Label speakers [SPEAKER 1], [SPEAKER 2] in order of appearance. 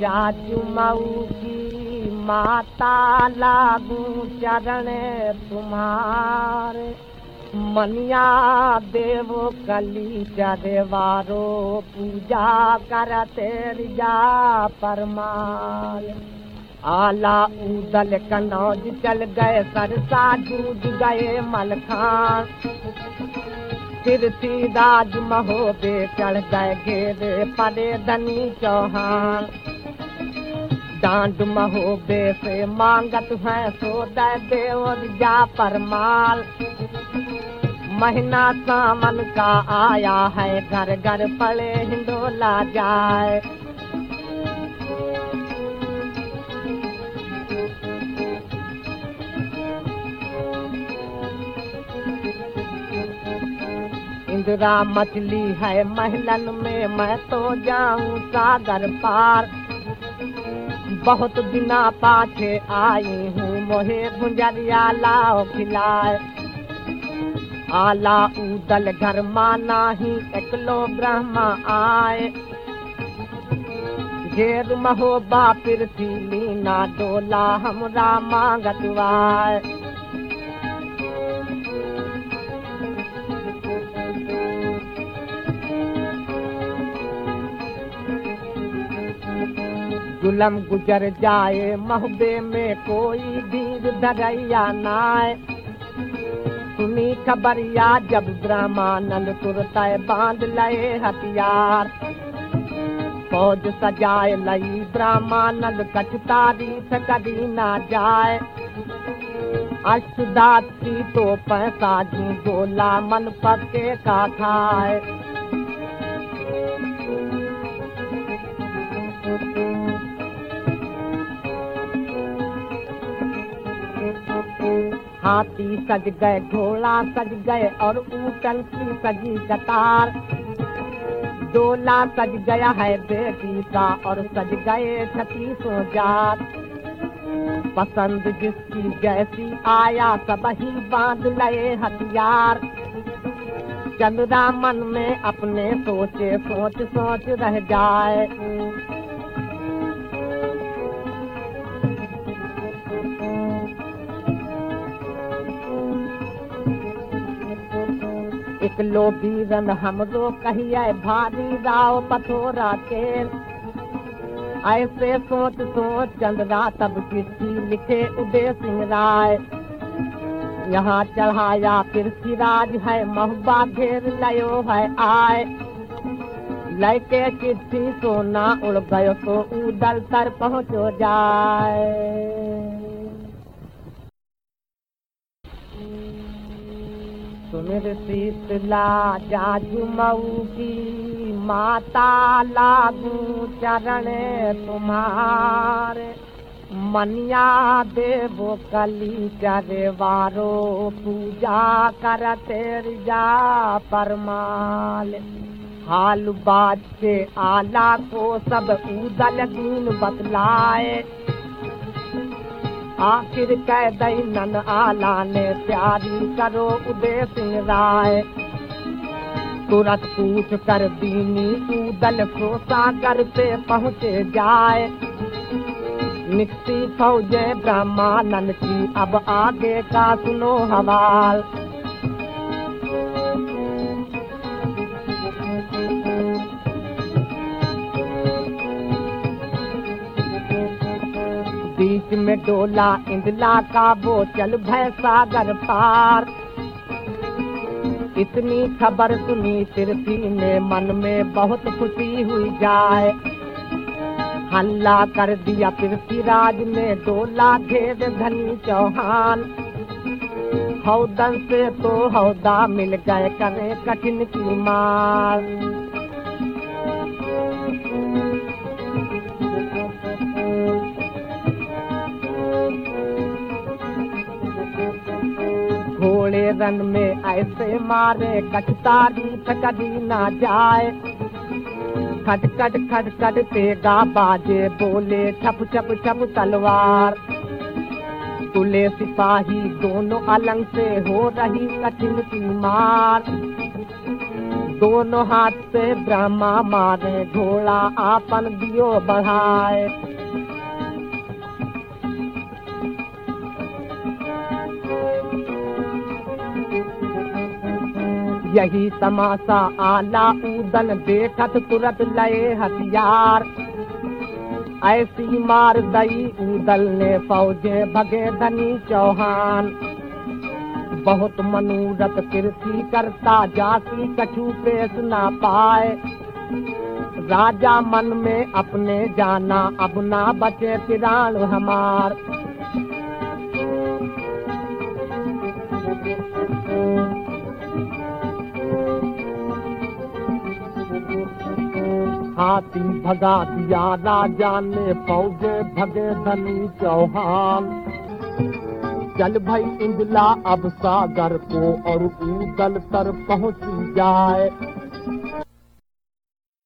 [SPEAKER 1] जाजू मऊ की माता लागू चरण तुम्हारे। मनिया देव कली चरेवारो पूजा करते रिजा परमाल। आला उदल कनौज चल गए सरसा जूझ गए मलखान फिर राज महोबे चढ़ गए घेरे परे धनी चौहान। डांड महोबे से मांगत है सो देव जा परमाल महीना सामन का आया है, घर घर पड़े हिंदोला जाए। इंदिरा मछली है, महलन में मैं तो जाऊँ सागर पार। बहुत बिना पाछे आई हूँ, मोहे गुंजरिया लाओ खिलाए। आला उदल घर माना ही एकलो ब्रह्मा आए। घेर महोबा पृथ्वी लीना डोला हमरा मांगत जुलम गुजर जाए, महबे में कोई धीर धरैया नाय सुनी खबरिया जब ब्रह्मानंद तुरत बाँध लए हथियार। फौज सजाए लई ब्रह्मानंद कछतारी से कदी ना जाए। अष्टदात्री तो पैसा जी गोला मन पक्के का खाए। हाथी सज गए घोड़ा सज गए और ऊटन की सजी कतार डोला सज गया है बेटी का और सज गए छत्तीसों जात। पसंद जिसकी जैसी आया, सब ही बाँध लए हथियार। चंद्रा मन में अपने सोचे, सोच सोच रह जाए। एक लोभी रन हमरो कहिए भारी राव पथोरा के ऐसे सोच सोच चंद्रा तब चिट्ठी लिखे उदय सिंह राय। यहाँ चढ़ाया फिर सिराज है महुबा घेर लयो है आए लैके चिट्ठी सोना उड़ गयो तो उदल तर पहुँचो जाए सुमिर शीतला जाजू मऊ की माता लागू चरण तुम्हारे। मनिया देवो कली वारो पूजा करते जा परमाल। हाल से आला को सब उदल दीन बतलाए आखिर कह दई नन आला ने प्यारी करो उदय सिंह राय। तुरंत पूछ कर दीनी दल को सागर पे पहुँचे जाए। मिट्टी फौजे ब्रह्मानंद की अब आगे का सुनो हवाल। में डोला इंदला का बोचल भय सागर पार। इतनी खबर सुनी तिरथी ने मन में बहुत खुशी हुई जाए। हल्ला कर दिया पृथ्वीराज ने डोला घेर धनी चौहान। हौदन से तो हौदा मिल गए करे कठिन की मार रन में ऐसे मारे कटतारी कदी ना जाए। खट खट खट खटखट तेगा बाजे, बोले छप छप छप तलवार। तुले सिपाही दोनों अलंग से हो रही कठिन की मार। दोनों हाथ से ब्रह्मा मारे, घोड़ा आपन दियो बढ़ाए। यही तमाशा आला उदन देखत तुरत लए हथियार। ऐसी मार दई उदल ने फौजे भगे धनी चौहान। बहुत मनूरत कृषि करता जाती कछु पेश ना पाए। राजा मन में अपने जाना, अब ना बचे तिराण हमार। हाथी भगा दिया राजा ने फौजे भगे धनी चौहान। चल भाई इंदला, अब सागर को और ऊदल तर पहुँच जाए।